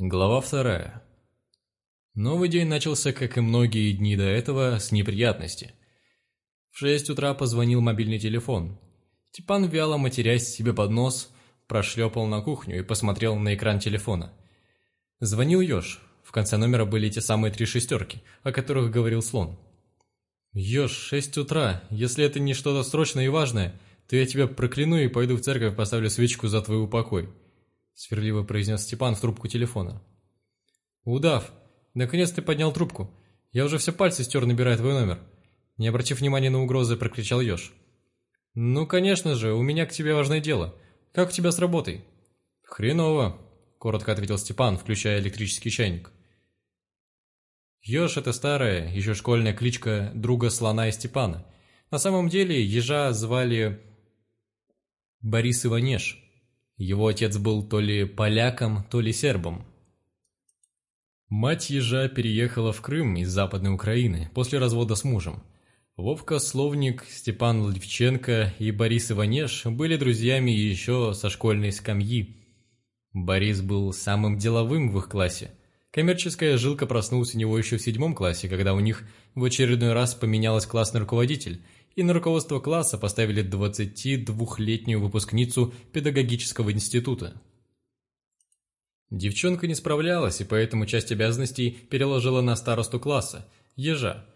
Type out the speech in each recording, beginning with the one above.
Глава вторая. Новый день начался, как и многие дни до этого, с неприятности. В шесть утра позвонил мобильный телефон. Степан, вяло матерясь себе под нос, прошлепал на кухню и посмотрел на экран телефона. Звонил Ёж. В конце номера были те самые три шестерки, о которых говорил слон. «Ёж, шесть утра. Если это не что-то срочное и важное, то я тебя прокляну и пойду в церковь поставлю свечку за твой упокой» сверливо произнес Степан в трубку телефона. «Удав, наконец ты поднял трубку. Я уже все пальцы стер, набирая твой номер». Не обратив внимания на угрозы, прокричал Ёж. «Ну, конечно же, у меня к тебе важное дело. Как у тебя с работой?» «Хреново», — коротко ответил Степан, включая электрический чайник. Ёж — это старая, еще школьная кличка друга слона и Степана. На самом деле ежа звали Борис Иванеш. Его отец был то ли поляком, то ли сербом. Мать ежа переехала в Крым из Западной Украины после развода с мужем. Вовка Словник, Степан Левченко и Борис Иванеш были друзьями еще со школьной скамьи. Борис был самым деловым в их классе. Коммерческая жилка проснулась у него еще в седьмом классе, когда у них в очередной раз поменялась классный руководитель – и на руководство класса поставили 22-летнюю выпускницу педагогического института. Девчонка не справлялась, и поэтому часть обязанностей переложила на старосту класса, ежа.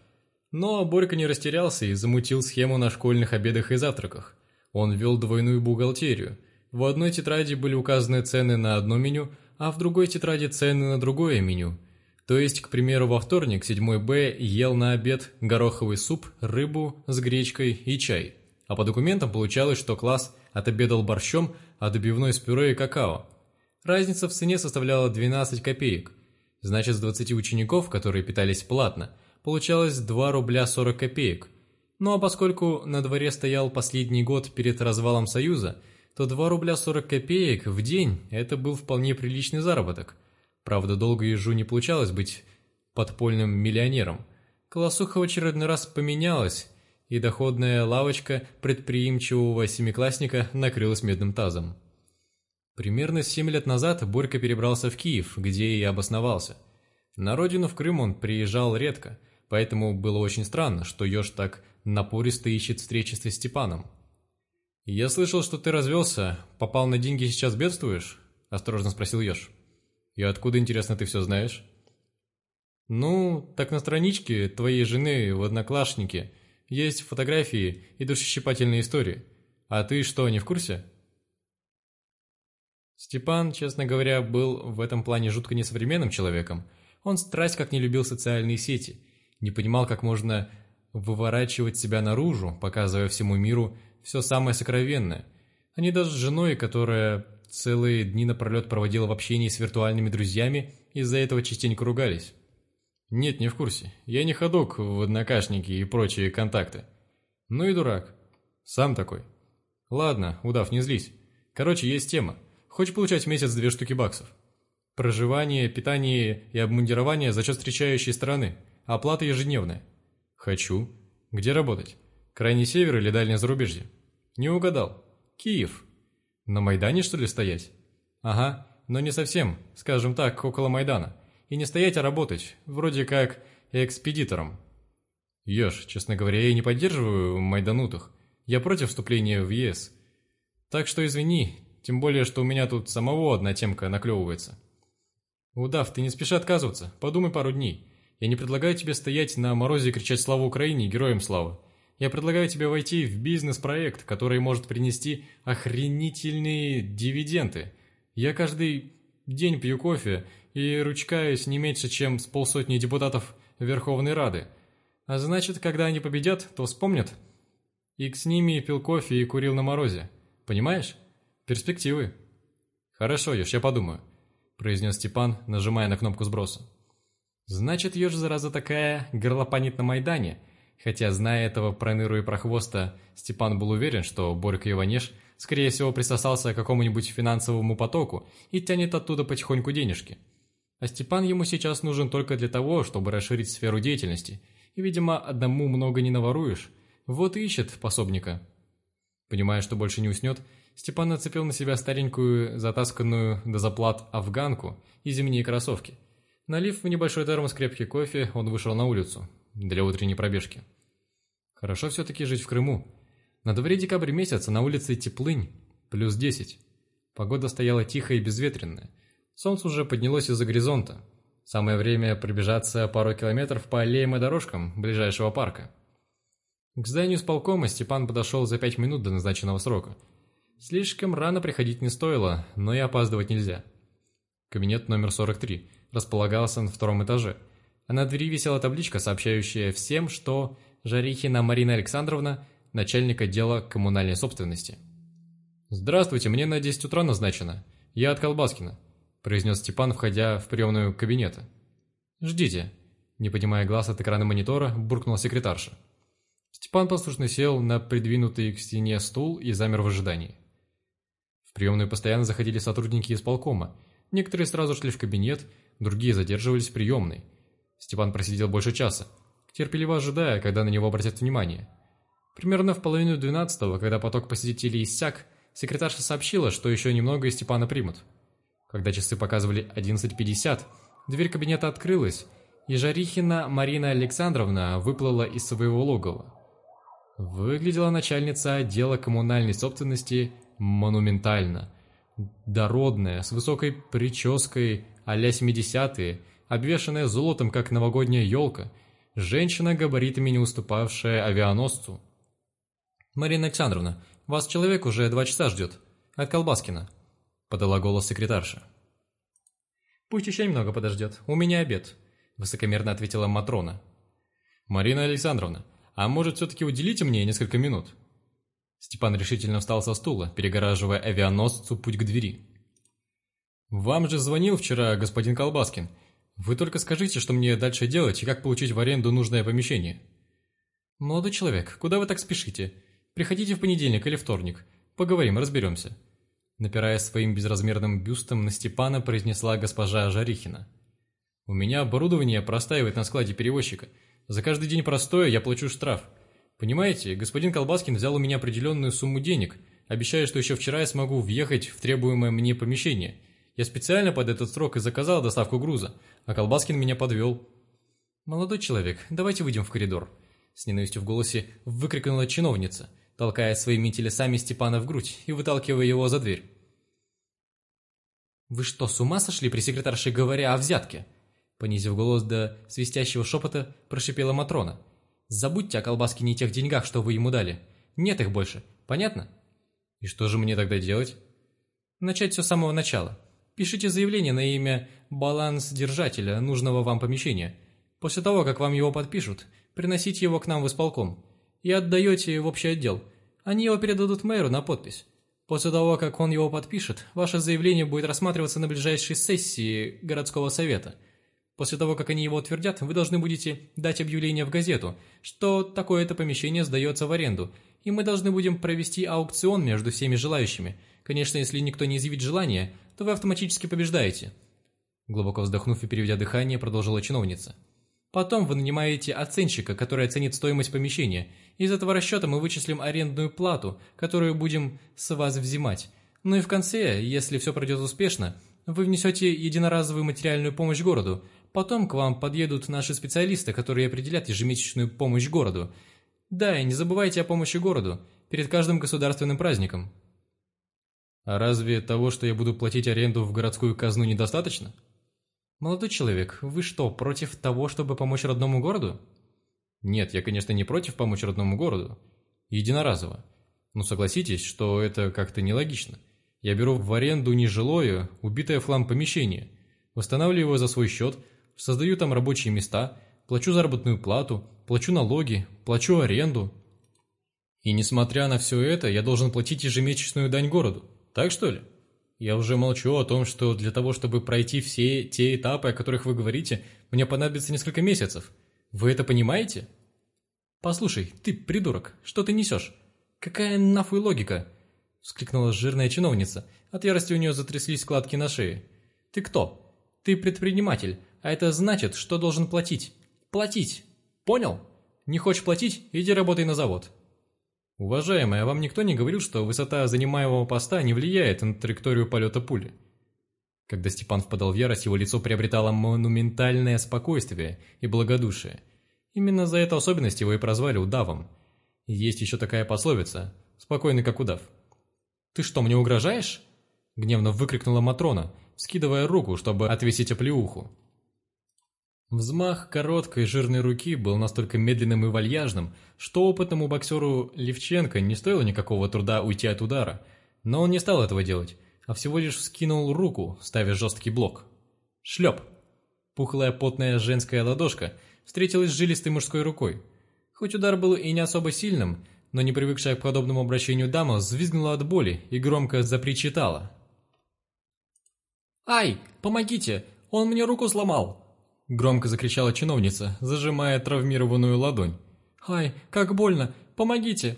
Но Борька не растерялся и замутил схему на школьных обедах и завтраках. Он вел двойную бухгалтерию. В одной тетради были указаны цены на одно меню, а в другой тетради цены на другое меню – то есть, к примеру, во вторник 7 Б ел на обед гороховый суп, рыбу с гречкой и чай. А по документам получалось, что класс отобедал борщом, а добивной с пюре и какао. Разница в цене составляла 12 копеек. Значит, с 20 учеников, которые питались платно, получалось 2 рубля 40 копеек. Ну а поскольку на дворе стоял последний год перед развалом Союза, то 2 рубля 40 копеек в день – это был вполне приличный заработок – Правда, долго ежу не получалось быть подпольным миллионером. Колосуха в очередной раз поменялась, и доходная лавочка предприимчивого семиклассника накрылась медным тазом. Примерно семь лет назад Борька перебрался в Киев, где и обосновался. На родину в Крым он приезжал редко, поэтому было очень странно, что еж так напористо ищет встречи со Степаном. «Я слышал, что ты развелся, попал на деньги и сейчас бедствуешь?» – осторожно спросил еж. И откуда, интересно, ты все знаешь? Ну, так на страничке твоей жены в Однокласснике есть фотографии и душещипательные истории. А ты что, не в курсе? Степан, честно говоря, был в этом плане жутко несовременным человеком. Он страсть как не любил социальные сети, не понимал, как можно выворачивать себя наружу, показывая всему миру все самое сокровенное. Они даже с женой, которая целые дни напролет проводила в общении с виртуальными друзьями, из-за этого частенько ругались. Нет, не в курсе. Я не ходок в однокашники и прочие контакты. Ну и дурак. Сам такой. Ладно, удав, не злись. Короче, есть тема. Хочешь получать в месяц две штуки баксов? Проживание, питание и обмундирование за счет встречающей стороны. Оплата ежедневная. Хочу. Где работать? Крайний север или дальнее зарубежье? Не угадал. Киев. На Майдане, что ли, стоять? Ага, но не совсем, скажем так, около Майдана. И не стоять, а работать, вроде как экспедитором. Ёж, честно говоря, я не поддерживаю майданутых. Я против вступления в ЕС. Так что извини, тем более, что у меня тут самого одна темка наклевывается. Удав, ты не спеши отказываться, подумай пару дней. Я не предлагаю тебе стоять на морозе и кричать «Слава Украине!» героям слава. Я предлагаю тебе войти в бизнес-проект, который может принести охренительные дивиденды. Я каждый день пью кофе и ручкаюсь не меньше, чем с полсотни депутатов Верховной Рады. А значит, когда они победят, то вспомнят. И с ними пил кофе и курил на морозе. Понимаешь? Перспективы. Хорошо, Ёж, я подумаю, произнес Степан, нажимая на кнопку сброса. Значит, Ёж, зараза такая, горлопанит на Майдане – Хотя, зная этого проныру и прохвоста, Степан был уверен, что Борька Иванеш, скорее всего, присосался к какому-нибудь финансовому потоку и тянет оттуда потихоньку денежки. А Степан ему сейчас нужен только для того, чтобы расширить сферу деятельности. И, видимо, одному много не наворуешь. Вот и ищет пособника. Понимая, что больше не уснет, Степан нацепил на себя старенькую, затасканную до заплат афганку и зимние кроссовки. Налив в небольшой термос крепкий кофе, он вышел на улицу для утренней пробежки. Хорошо все-таки жить в Крыму. На дворе декабрь месяц, а на улице теплынь, плюс десять. Погода стояла тихая и безветренная. Солнце уже поднялось из-за горизонта. Самое время пробежаться пару километров по аллеям и дорожкам ближайшего парка. К зданию сполкома Степан подошел за пять минут до назначенного срока. Слишком рано приходить не стоило, но и опаздывать нельзя. Кабинет номер 43 располагался на втором этаже, а на двери висела табличка, сообщающая всем, что Жарихина Марина Александровна, начальник отдела коммунальной собственности. «Здравствуйте, мне на 10 утра назначено. Я от Колбаскина», – произнес Степан, входя в приемную кабинета. «Ждите», – не поднимая глаз от экрана монитора, буркнула секретарша. Степан послушно сел на придвинутый к стене стул и замер в ожидании. В приемную постоянно заходили сотрудники исполкома. Некоторые сразу шли в кабинет, другие задерживались в приемной. Степан просидел больше часа, терпеливо ожидая, когда на него обратят внимание. Примерно в половину двенадцатого, когда поток посетителей иссяк, секретарша сообщила, что еще немного и Степана примут. Когда часы показывали 11.50, дверь кабинета открылась, и Жарихина Марина Александровна выплыла из своего логова. Выглядела начальница отдела коммунальной собственности монументально. Дородная, с высокой прической а-ля 70-е, обвешанная золотом, как новогодняя елка, женщина, габаритами не уступавшая авианосцу. «Марина Александровна, вас человек уже два часа ждет. От Колбаскина», — подала голос секретарша. «Пусть еще немного подождет. У меня обед», — высокомерно ответила Матрона. «Марина Александровна, а может, все-таки уделите мне несколько минут?» Степан решительно встал со стула, перегораживая авианосцу путь к двери. «Вам же звонил вчера господин Колбаскин. Вы только скажите, что мне дальше делать и как получить в аренду нужное помещение». «Молодой человек, куда вы так спешите? Приходите в понедельник или вторник. Поговорим, разберемся». Напирая своим безразмерным бюстом на Степана, произнесла госпожа Жарихина. «У меня оборудование простаивает на складе перевозчика. За каждый день простое я плачу штраф. Понимаете, господин Колбаскин взял у меня определенную сумму денег, обещая, что еще вчера я смогу въехать в требуемое мне помещение. Я специально под этот срок и заказал доставку груза, а Колбаскин меня подвел. «Молодой человек, давайте выйдем в коридор», — с ненавистью в голосе выкрикнула чиновница, толкая своими телесами Степана в грудь и выталкивая его за дверь. «Вы что, с ума сошли при секретарше говоря о взятке?» Понизив голос до свистящего шепота, прошипела Матрона. «Забудьте о колбаске не тех деньгах, что вы ему дали. Нет их больше. Понятно?» «И что же мне тогда делать?» «Начать все с самого начала. Пишите заявление на имя балансдержателя нужного вам помещения. После того, как вам его подпишут, приносите его к нам в исполком и отдаете в общий отдел. Они его передадут мэру на подпись. После того, как он его подпишет, ваше заявление будет рассматриваться на ближайшей сессии городского совета – После того, как они его утвердят, вы должны будете дать объявление в газету, что такое-то помещение сдается в аренду, и мы должны будем провести аукцион между всеми желающими. Конечно, если никто не изъявит желания, то вы автоматически побеждаете». Глубоко вздохнув и переведя дыхание, продолжила чиновница. «Потом вы нанимаете оценщика, который оценит стоимость помещения. Из этого расчета мы вычислим арендную плату, которую будем с вас взимать. Ну и в конце, если все пройдет успешно, вы внесете единоразовую материальную помощь городу, Потом к вам подъедут наши специалисты, которые определят ежемесячную помощь городу. Да, и не забывайте о помощи городу перед каждым государственным праздником. А разве того, что я буду платить аренду в городскую казну, недостаточно? Молодой человек, вы что, против того, чтобы помочь родному городу? Нет, я, конечно, не против помочь родному городу. Единоразово. Но согласитесь, что это как-то нелогично. Я беру в аренду нежилое, убитое в хлам помещение, восстанавливаю его за свой счет – создаю там рабочие места, плачу заработную плату, плачу налоги, плачу аренду. И несмотря на все это, я должен платить ежемесячную дань городу. Так что ли? Я уже молчу о том, что для того, чтобы пройти все те этапы, о которых вы говорите, мне понадобится несколько месяцев. Вы это понимаете? Послушай, ты придурок, что ты несешь? Какая нафуй логика? Вскликнула жирная чиновница. От ярости у нее затряслись складки на шее. Ты кто? Ты предприниматель, а это значит, что должен платить. Платить! Понял? Не хочешь платить? Иди работай на завод. «Уважаемый, а вам никто не говорил, что высота занимаемого поста не влияет на траекторию полета пули?» Когда Степан впадал в ярость, его лицо приобретало монументальное спокойствие и благодушие. Именно за эту особенность его и прозвали удавом. Есть еще такая пословица «спокойный как удав». «Ты что, мне угрожаешь?» — гневно выкрикнула Матрона, скидывая руку, чтобы отвесить оплеуху. Взмах короткой жирной руки был настолько медленным и вальяжным, что опытному боксеру Левченко не стоило никакого труда уйти от удара, но он не стал этого делать, а всего лишь вскинул руку, ставя жесткий блок. Шлеп! Пухлая потная женская ладошка встретилась с жилистой мужской рукой. Хоть удар был и не особо сильным, но не привыкшая к подобному обращению дама взвизгнула от боли и громко запричитала. «Ай, помогите! Он мне руку сломал!» Громко закричала чиновница, зажимая травмированную ладонь. «Ай, как больно! Помогите!»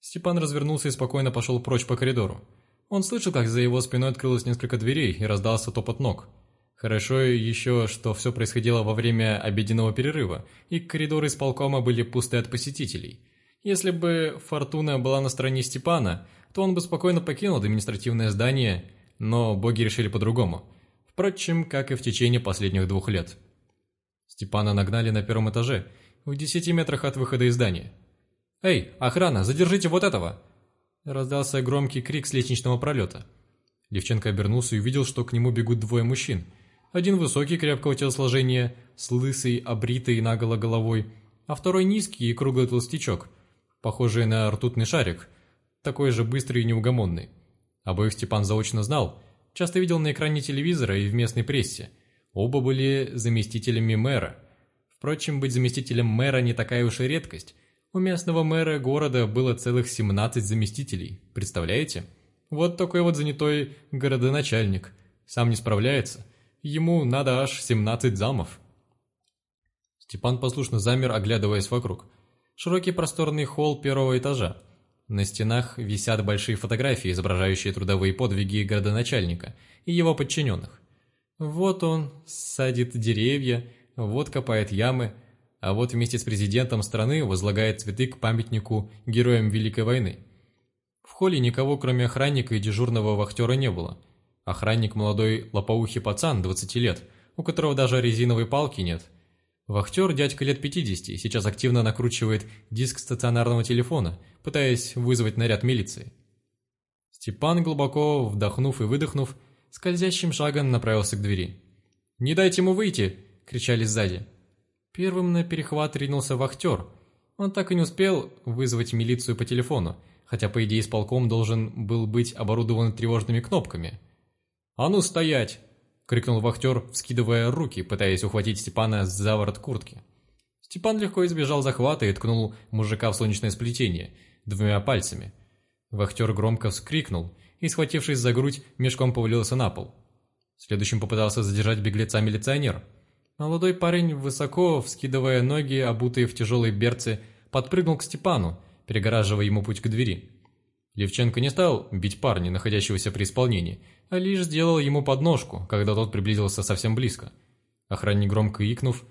Степан развернулся и спокойно пошел прочь по коридору. Он слышал, как за его спиной открылось несколько дверей и раздался топот ног. Хорошо еще, что все происходило во время обеденного перерыва, и коридоры исполкома были пусты от посетителей. Если бы Фортуна была на стороне Степана, то он бы спокойно покинул административное здание, но боги решили по-другому – Впрочем, как и в течение последних двух лет. Степана нагнали на первом этаже, в десяти метрах от выхода из здания. «Эй, охрана, задержите вот этого!» Раздался громкий крик с лестничного пролета. Левченко обернулся и увидел, что к нему бегут двое мужчин. Один высокий, крепкого телосложения, с лысой, обритой наголо головой, а второй низкий и круглый толстячок, похожий на ртутный шарик, такой же быстрый и неугомонный. Обоих Степан заочно знал – Часто видел на экране телевизора и в местной прессе. Оба были заместителями мэра. Впрочем, быть заместителем мэра не такая уж и редкость. У местного мэра города было целых 17 заместителей. Представляете? Вот такой вот занятой городоначальник. Сам не справляется. Ему надо аж 17 замов. Степан послушно замер, оглядываясь вокруг. Широкий просторный холл первого этажа. На стенах висят большие фотографии, изображающие трудовые подвиги городоначальника и его подчиненных. Вот он садит деревья, вот копает ямы, а вот вместе с президентом страны возлагает цветы к памятнику героям Великой войны. В холле никого, кроме охранника и дежурного вахтера, не было. Охранник молодой лопоухий пацан, 20 лет, у которого даже резиновой палки нет. Вахтер, дядька лет 50, сейчас активно накручивает диск стационарного телефона – пытаясь вызвать наряд милиции. Степан, глубоко вдохнув и выдохнув, скользящим шагом направился к двери. «Не дайте ему выйти!» – кричали сзади. Первым на перехват ринулся вахтер. Он так и не успел вызвать милицию по телефону, хотя, по идее, исполком должен был быть оборудован тревожными кнопками. «А ну стоять!» – крикнул вахтер, вскидывая руки, пытаясь ухватить Степана за ворот куртки. Степан легко избежал захвата и ткнул мужика в солнечное сплетение – двумя пальцами. Вахтер громко вскрикнул и, схватившись за грудь, мешком повалился на пол. Следующим попытался задержать беглеца милиционер. Молодой парень, высоко вскидывая ноги, обутые в тяжелые берцы, подпрыгнул к Степану, перегораживая ему путь к двери. Левченко не стал бить парня, находящегося при исполнении, а лишь сделал ему подножку, когда тот приблизился совсем близко. Охранник, громко икнув,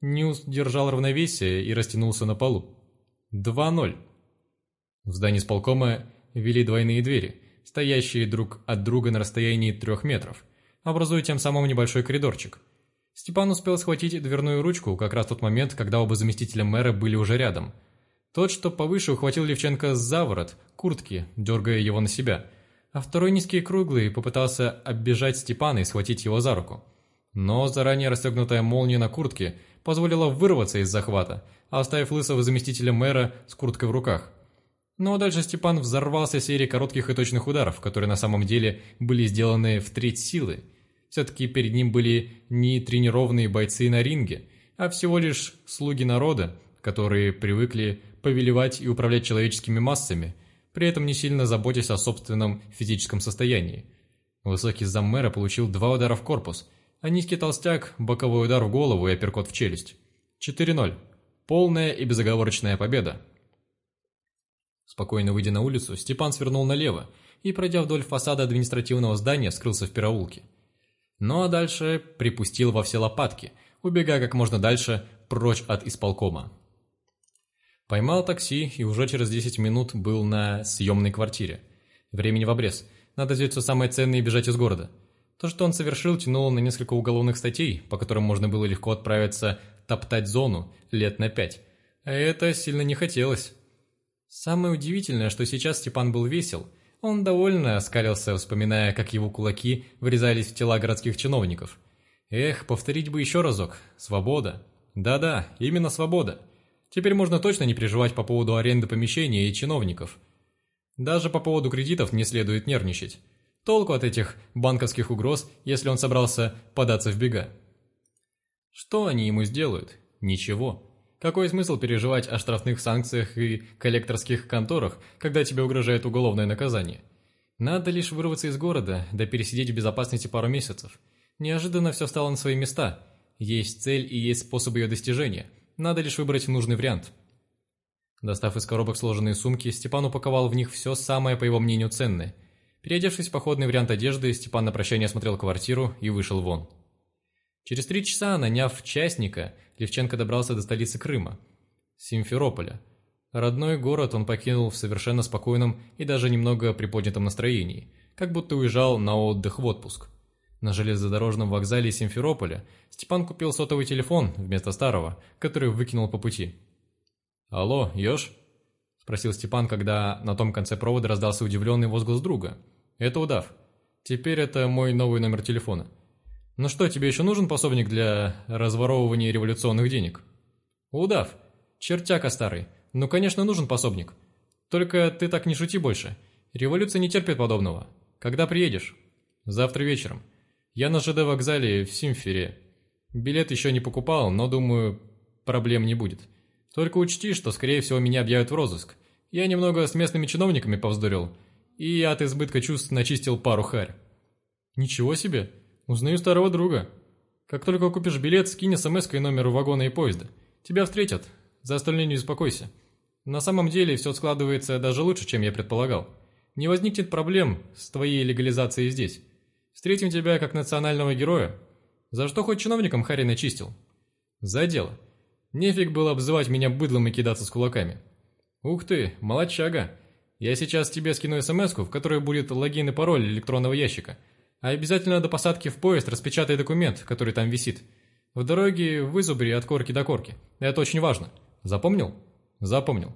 не удержал равновесия и растянулся на полу. 2-0. В здании сполкома вели двойные двери, стоящие друг от друга на расстоянии трех метров, образуя тем самым небольшой коридорчик. Степан успел схватить дверную ручку как раз в тот момент, когда оба заместителя мэра были уже рядом. Тот, что повыше, ухватил Левченко за ворот, куртки, дергая его на себя, а второй низкий круглый попытался оббежать Степана и схватить его за руку. Но заранее расстегнутая молния на куртке позволила вырваться из захвата, оставив лысого заместителя мэра с курткой в руках. Но дальше Степан взорвался серией коротких и точных ударов, которые на самом деле были сделаны в треть силы. Все-таки перед ним были не тренированные бойцы на ринге, а всего лишь слуги народа, которые привыкли повелевать и управлять человеческими массами, при этом не сильно заботясь о собственном физическом состоянии. Высокий заммэра получил два удара в корпус, а низкий толстяк – боковой удар в голову и апперкот в челюсть. 4-0. Полная и безоговорочная победа. Спокойно выйдя на улицу, Степан свернул налево и, пройдя вдоль фасада административного здания, скрылся в переулке. Ну а дальше припустил во все лопатки, убегая как можно дальше прочь от исполкома. Поймал такси и уже через 10 минут был на съемной квартире. Времени в обрез. Надо взять все самое ценное и бежать из города. То, что он совершил, тянуло на несколько уголовных статей, по которым можно было легко отправиться топтать зону лет на пять. А это сильно не хотелось. Самое удивительное, что сейчас Степан был весел. Он довольно оскалился, вспоминая, как его кулаки врезались в тела городских чиновников. Эх, повторить бы еще разок. Свобода. Да-да, именно свобода. Теперь можно точно не переживать по поводу аренды помещения и чиновников. Даже по поводу кредитов не следует нервничать. Толку от этих банковских угроз, если он собрался податься в бега. Что они ему сделают? Ничего. Какой смысл переживать о штрафных санкциях и коллекторских конторах, когда тебе угрожает уголовное наказание? Надо лишь вырваться из города, да пересидеть в безопасности пару месяцев. Неожиданно все стало на свои места. Есть цель и есть способ ее достижения. Надо лишь выбрать нужный вариант. Достав из коробок сложенные сумки, Степан упаковал в них все самое, по его мнению, ценное. Переодевшись в походный вариант одежды, Степан на прощание осмотрел квартиру и вышел вон. Через три часа, наняв частника, Левченко добрался до столицы Крыма, Симферополя. Родной город он покинул в совершенно спокойном и даже немного приподнятом настроении, как будто уезжал на отдых в отпуск. На железнодорожном вокзале Симферополя Степан купил сотовый телефон вместо старого, который выкинул по пути. «Алло, Ёж?» – спросил Степан, когда на том конце провода раздался удивленный возглас друга. «Это удав. Теперь это мой новый номер телефона. Ну что, тебе еще нужен пособник для разворовывания революционных денег?» «Удав. Чертяка старый. Ну, конечно, нужен пособник. Только ты так не шути больше. Революция не терпит подобного. Когда приедешь?» «Завтра вечером. Я на ЖД вокзале в Симфере. Билет еще не покупал, но, думаю, проблем не будет». Только учти, что, скорее всего, меня объявят в розыск. Я немного с местными чиновниками повздорил, и от избытка чувств начистил пару харь. Ничего себе, узнаю старого друга. Как только купишь билет, скинь смс и номер вагона и поезда. Тебя встретят, за остальное не беспокойся. На самом деле все складывается даже лучше, чем я предполагал. Не возникнет проблем с твоей легализацией здесь. Встретим тебя как национального героя. За что хоть чиновникам Харри начистил? За дело. Нефиг было обзывать меня быдлом и кидаться с кулаками. Ух ты, молодчага. Я сейчас тебе скину смс в которой будет логин и пароль электронного ящика. А обязательно до посадки в поезд распечатай документ, который там висит. В дороге вызубри от корки до корки. Это очень важно. Запомнил? Запомнил.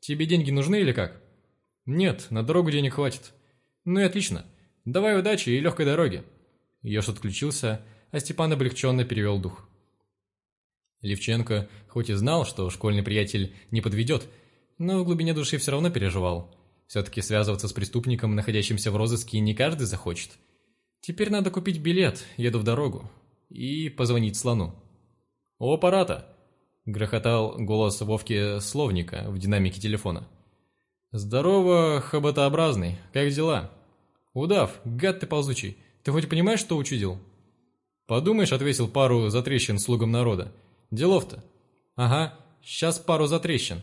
Тебе деньги нужны или как? Нет, на дорогу денег хватит. Ну и отлично. Давай удачи и легкой дороги. Еж отключился, а Степан облегченно перевел дух. Левченко хоть и знал, что школьный приятель не подведет, но в глубине души все равно переживал. Все-таки связываться с преступником, находящимся в розыске, не каждый захочет. Теперь надо купить билет, еду в дорогу, и позвонить слону. «У аппарата!» – грохотал голос Вовки Словника в динамике телефона. «Здорово, хоботообразный, как дела?» «Удав, гад ты ползучий, ты хоть понимаешь, что учудил?» «Подумаешь, отвесил пару затрещин слугам народа. Делов-то. Ага, сейчас пару затрещин.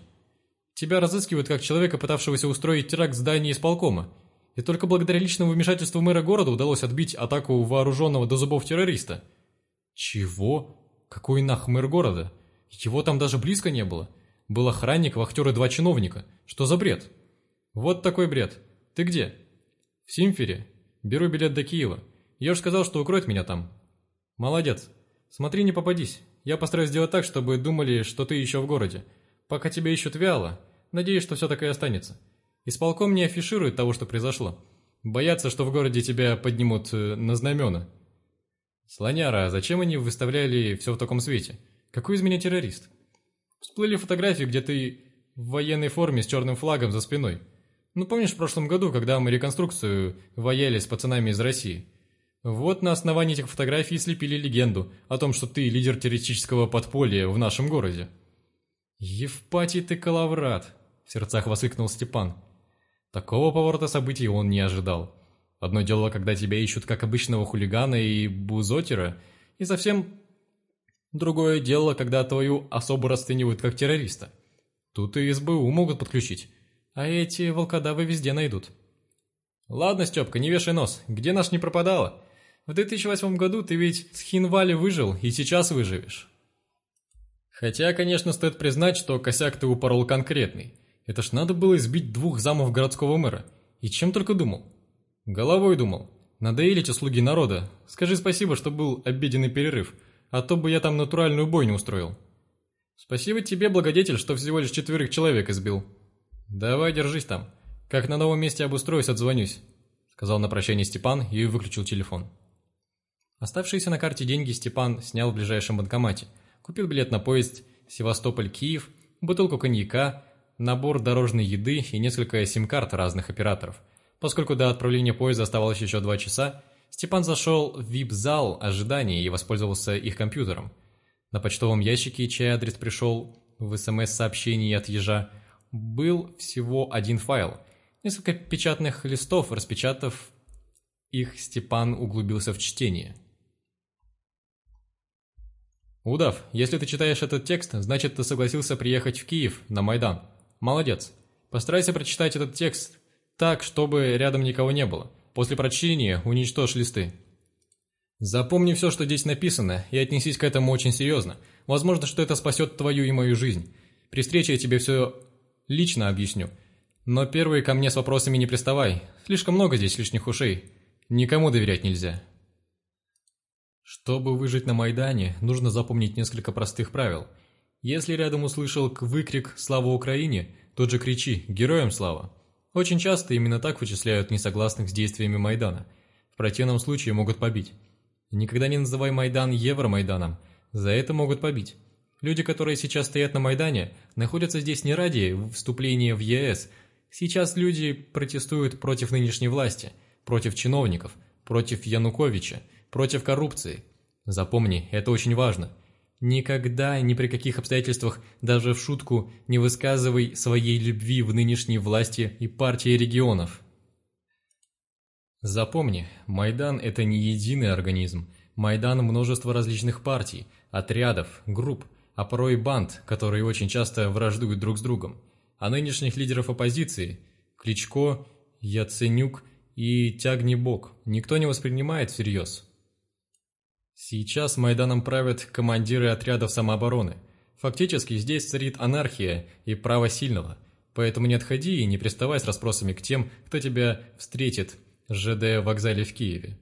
Тебя разыскивают как человека, пытавшегося устроить теракт в здании исполкома. И только благодаря личному вмешательству мэра города удалось отбить атаку вооруженного до зубов террориста. Чего? Какой нах мэр города? Его там даже близко не было. Был охранник, вахтер и два чиновника. Что за бред? Вот такой бред. Ты где? В Симфере. Беру билет до Киева. Я уж сказал, что укроет меня там. Молодец. Смотри, не попадись. Я постараюсь сделать так, чтобы думали, что ты еще в городе. Пока тебя ищут вяло, надеюсь, что все так и останется. Исполком не афиширует того, что произошло. Боятся, что в городе тебя поднимут э, на знамена. Слоняра, а зачем они выставляли все в таком свете? Какой из меня террорист? Всплыли фотографии, где ты в военной форме с черным флагом за спиной. Ну, помнишь в прошлом году, когда мы реконструкцию вояли с пацанами из России? Вот на основании этих фотографий слепили легенду о том, что ты лидер террористического подполья в нашем городе. «Евпатий ты коловрат!» – в сердцах воскликнул Степан. Такого поворота событий он не ожидал. Одно дело, когда тебя ищут как обычного хулигана и бузотера, и совсем другое дело, когда твою особо расценивают как террориста. Тут и СБУ могут подключить, а эти волкодавы везде найдут. «Ладно, Степка, не вешай нос, где наш не пропадала? В 2008 году ты ведь с Хинвали выжил и сейчас выживешь. Хотя, конечно, стоит признать, что косяк ты упорол конкретный. Это ж надо было избить двух замов городского мэра. И чем только думал? Головой думал. Надоели услуги народа. Скажи спасибо, что был обеденный перерыв, а то бы я там натуральную бойню устроил. Спасибо тебе, благодетель, что всего лишь четверых человек избил. Давай, держись там. Как на новом месте обустроюсь, отзвонюсь, сказал на прощание Степан и выключил телефон. Оставшиеся на карте деньги Степан снял в ближайшем банкомате, купил билет на поезд Севастополь-Киев, бутылку коньяка, набор дорожной еды и несколько сим-карт разных операторов. Поскольку до отправления поезда оставалось еще два часа, Степан зашел в вип-зал ожидания и воспользовался их компьютером. На почтовом ящике, чей адрес пришел в СМС-сообщении от ежа, был всего один файл. Несколько печатных листов, распечатав их, Степан углубился в чтение. «Удав, если ты читаешь этот текст, значит, ты согласился приехать в Киев, на Майдан. Молодец. Постарайся прочитать этот текст так, чтобы рядом никого не было. После прочтения уничтожь листы. Запомни все, что здесь написано, и отнесись к этому очень серьезно. Возможно, что это спасет твою и мою жизнь. При встрече я тебе все лично объясню. Но первый ко мне с вопросами не приставай. Слишком много здесь лишних ушей. Никому доверять нельзя. Чтобы выжить на Майдане, нужно запомнить несколько простых правил. Если рядом услышал выкрик «Слава Украине!», тот же кричи «Героям слава!». Очень часто именно так вычисляют несогласных с действиями Майдана. В противном случае могут побить. Никогда не называй Майдан Евромайданом, за это могут побить. Люди, которые сейчас стоят на Майдане, находятся здесь не ради вступления в ЕС. Сейчас люди протестуют против нынешней власти, против чиновников, против Януковича, против коррупции. Запомни, это очень важно. Никогда, ни при каких обстоятельствах, даже в шутку, не высказывай своей любви в нынешней власти и партии регионов. Запомни, Майдан – это не единый организм. Майдан – множество различных партий, отрядов, групп, а порой и банд, которые очень часто враждуют друг с другом. А нынешних лидеров оппозиции – Кличко, Яценюк и Тягнебок – никто не воспринимает всерьез. Сейчас Майданом правят командиры отрядов самообороны. Фактически здесь царит анархия и право сильного, поэтому не отходи и не приставай с расспросами к тем, кто тебя встретит в ЖД вокзале в Киеве.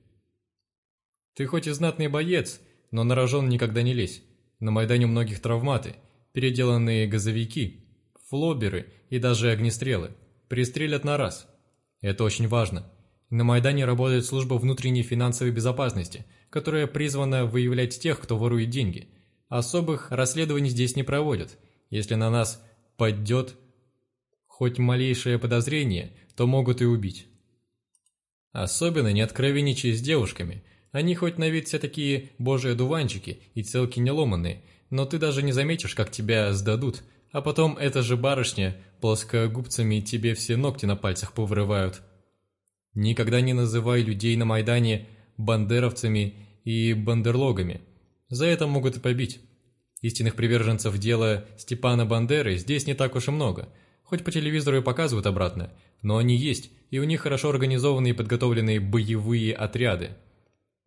Ты хоть и знатный боец, но на рожон никогда не лезь. На Майдане у многих травматы, переделанные газовики, флоберы и даже огнестрелы. Пристрелят на раз. Это очень важно. На Майдане работает служба внутренней финансовой безопасности – которая призвана выявлять тех, кто ворует деньги. Особых расследований здесь не проводят. Если на нас поддет хоть малейшее подозрение, то могут и убить. Особенно не откровенничай с девушками. Они хоть на вид все такие божие дуванчики и целки не ломанные, но ты даже не заметишь, как тебя сдадут, а потом эта же барышня плоскогубцами тебе все ногти на пальцах повырывают. Никогда не называй людей на Майдане бандеровцами и бандерлогами. За это могут и побить. Истинных приверженцев дела Степана Бандеры здесь не так уж и много, хоть по телевизору и показывают обратно, но они есть, и у них хорошо организованные и подготовленные боевые отряды.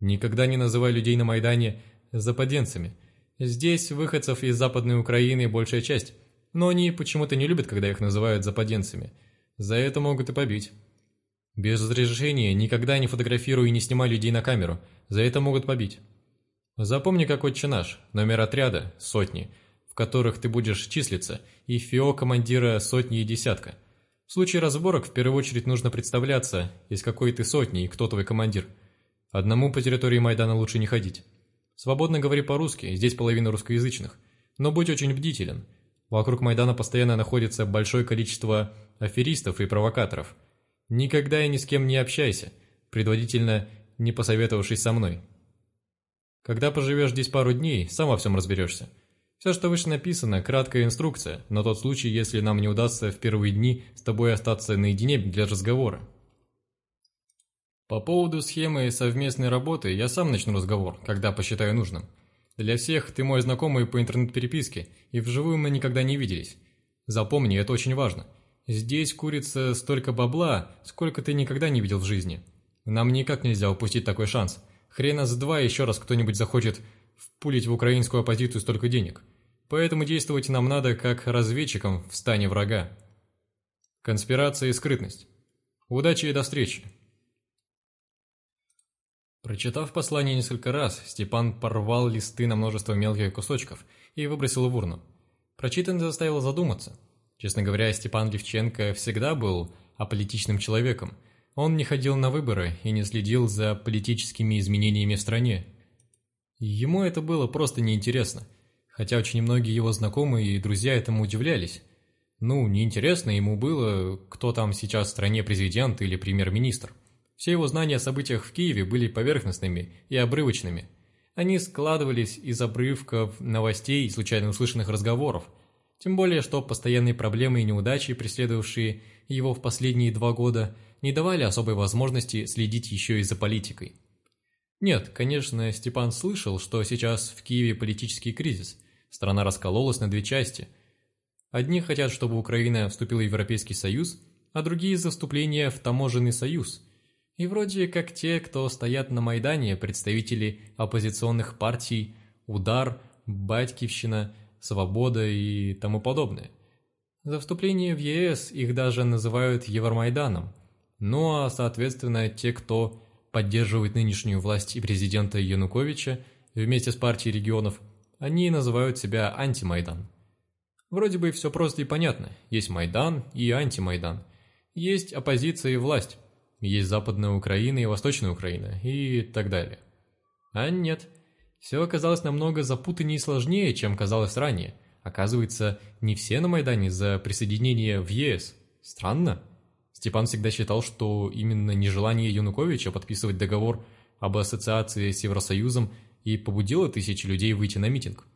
Никогда не называй людей на Майдане западенцами. Здесь выходцев из Западной Украины большая часть, но они почему-то не любят, когда их называют западенцами. За это могут и побить. Без разрешения никогда не фотографируй и не снимай людей на камеру, за это могут побить. Запомни, как отче наш, номер отряда, сотни, в которых ты будешь числиться, и ФИО командира сотни и десятка. В случае разборок в первую очередь нужно представляться, из какой ты сотни и кто твой командир. Одному по территории Майдана лучше не ходить. Свободно говори по-русски, здесь половина русскоязычных, но будь очень бдителен. Вокруг Майдана постоянно находится большое количество аферистов и провокаторов – Никогда и ни с кем не общайся, предводительно не посоветовавшись со мной. Когда поживешь здесь пару дней, сам во всем разберешься. Все, что выше написано, краткая инструкция, на тот случай, если нам не удастся в первые дни с тобой остаться наедине для разговора. По поводу схемы совместной работы я сам начну разговор, когда посчитаю нужным. Для всех ты мой знакомый по интернет-переписке, и вживую мы никогда не виделись. Запомни, это очень важно – Здесь курица столько бабла, сколько ты никогда не видел в жизни. Нам никак нельзя упустить такой шанс. Хрена с два еще раз кто-нибудь захочет впулить в украинскую оппозицию столько денег. поэтому действовать нам надо как разведчикам в стане врага. Конспирация и скрытность. Удачи и до встречи. Прочитав послание несколько раз, Степан порвал листы на множество мелких кусочков и выбросил в урну. Прочитанное заставило задуматься. Честно говоря, Степан Левченко всегда был аполитичным человеком. Он не ходил на выборы и не следил за политическими изменениями в стране. Ему это было просто неинтересно, хотя очень многие его знакомые и друзья этому удивлялись. Ну, неинтересно ему было, кто там сейчас в стране президент или премьер-министр. Все его знания о событиях в Киеве были поверхностными и обрывочными. Они складывались из обрывков новостей и случайно услышанных разговоров. Тем более, что постоянные проблемы и неудачи, преследовавшие его в последние два года, не давали особой возможности следить еще и за политикой. Нет, конечно, Степан слышал, что сейчас в Киеве политический кризис. Страна раскололась на две части. Одни хотят, чтобы Украина вступила в Европейский Союз, а другие за вступление в Таможенный Союз – и вроде как те, кто стоят на Майдане, представители оппозиционных партий, Удар, Батькивщина, Свобода и тому подобное. За вступление в ЕС их даже называют Евромайданом. Ну а, соответственно, те, кто поддерживает нынешнюю власть и президента Януковича вместе с партией регионов, они называют себя антимайдан. Вроде бы все просто и понятно. Есть Майдан и антимайдан. Есть оппозиция и власть. Есть Западная Украина и Восточная Украина и так далее. А нет, все оказалось намного запутаннее и сложнее, чем казалось ранее. Оказывается, не все на Майдане за присоединение в ЕС. Странно. Степан всегда считал, что именно нежелание Януковича подписывать договор об ассоциации с Евросоюзом и побудило тысячи людей выйти на митинг.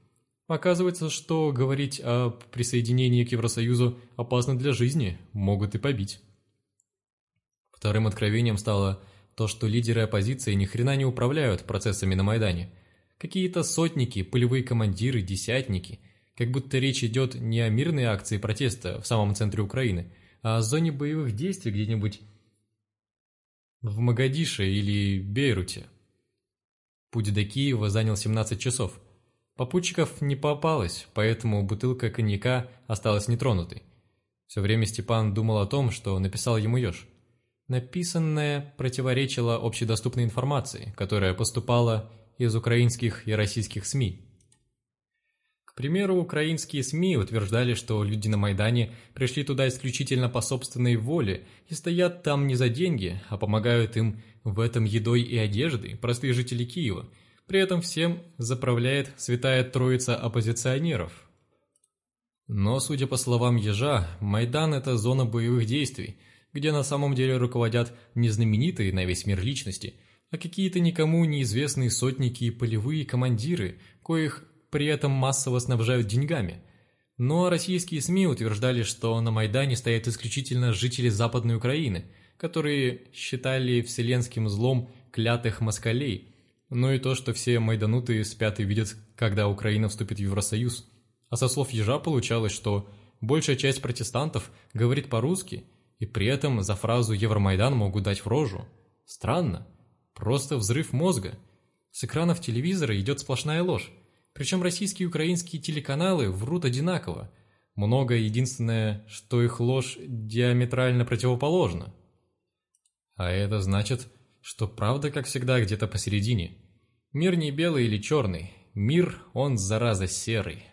Оказывается, что говорить о присоединении к Евросоюзу опасно для жизни, могут и побить. Вторым откровением стало то, что лидеры оппозиции ни хрена не управляют процессами на Майдане. Какие-то сотники, полевые командиры, десятники. Как будто речь идет не о мирной акции протеста в самом центре Украины, а о зоне боевых действий где-нибудь в Магадише или Бейруте. Путь до Киева занял 17 часов. Попутчиков не попалось, поэтому бутылка коньяка осталась нетронутой. Все время Степан думал о том, что написал ему Ёж. Написанное противоречило общедоступной информации, которая поступала из украинских и российских СМИ. К примеру, украинские СМИ утверждали, что люди на Майдане пришли туда исключительно по собственной воле и стоят там не за деньги, а помогают им в этом едой и одеждой простые жители Киева. При этом всем заправляет святая троица оппозиционеров. Но, судя по словам Ежа, Майдан – это зона боевых действий – где на самом деле руководят не знаменитые на весь мир личности, а какие-то никому неизвестные сотники и полевые командиры, коих при этом массово снабжают деньгами. Но российские СМИ утверждали, что на Майдане стоят исключительно жители Западной Украины, которые считали вселенским злом клятых москалей, ну и то, что все майданутые спят и видят, когда Украина вступит в Евросоюз. А со слов Ежа получалось, что большая часть протестантов говорит по-русски – и при этом за фразу «Евромайдан» могут дать в рожу. Странно. Просто взрыв мозга. С экранов телевизора идет сплошная ложь. Причем российские и украинские телеканалы врут одинаково. Много единственное, что их ложь диаметрально противоположна. А это значит, что правда, как всегда, где-то посередине. Мир не белый или черный. Мир, он, зараза, серый.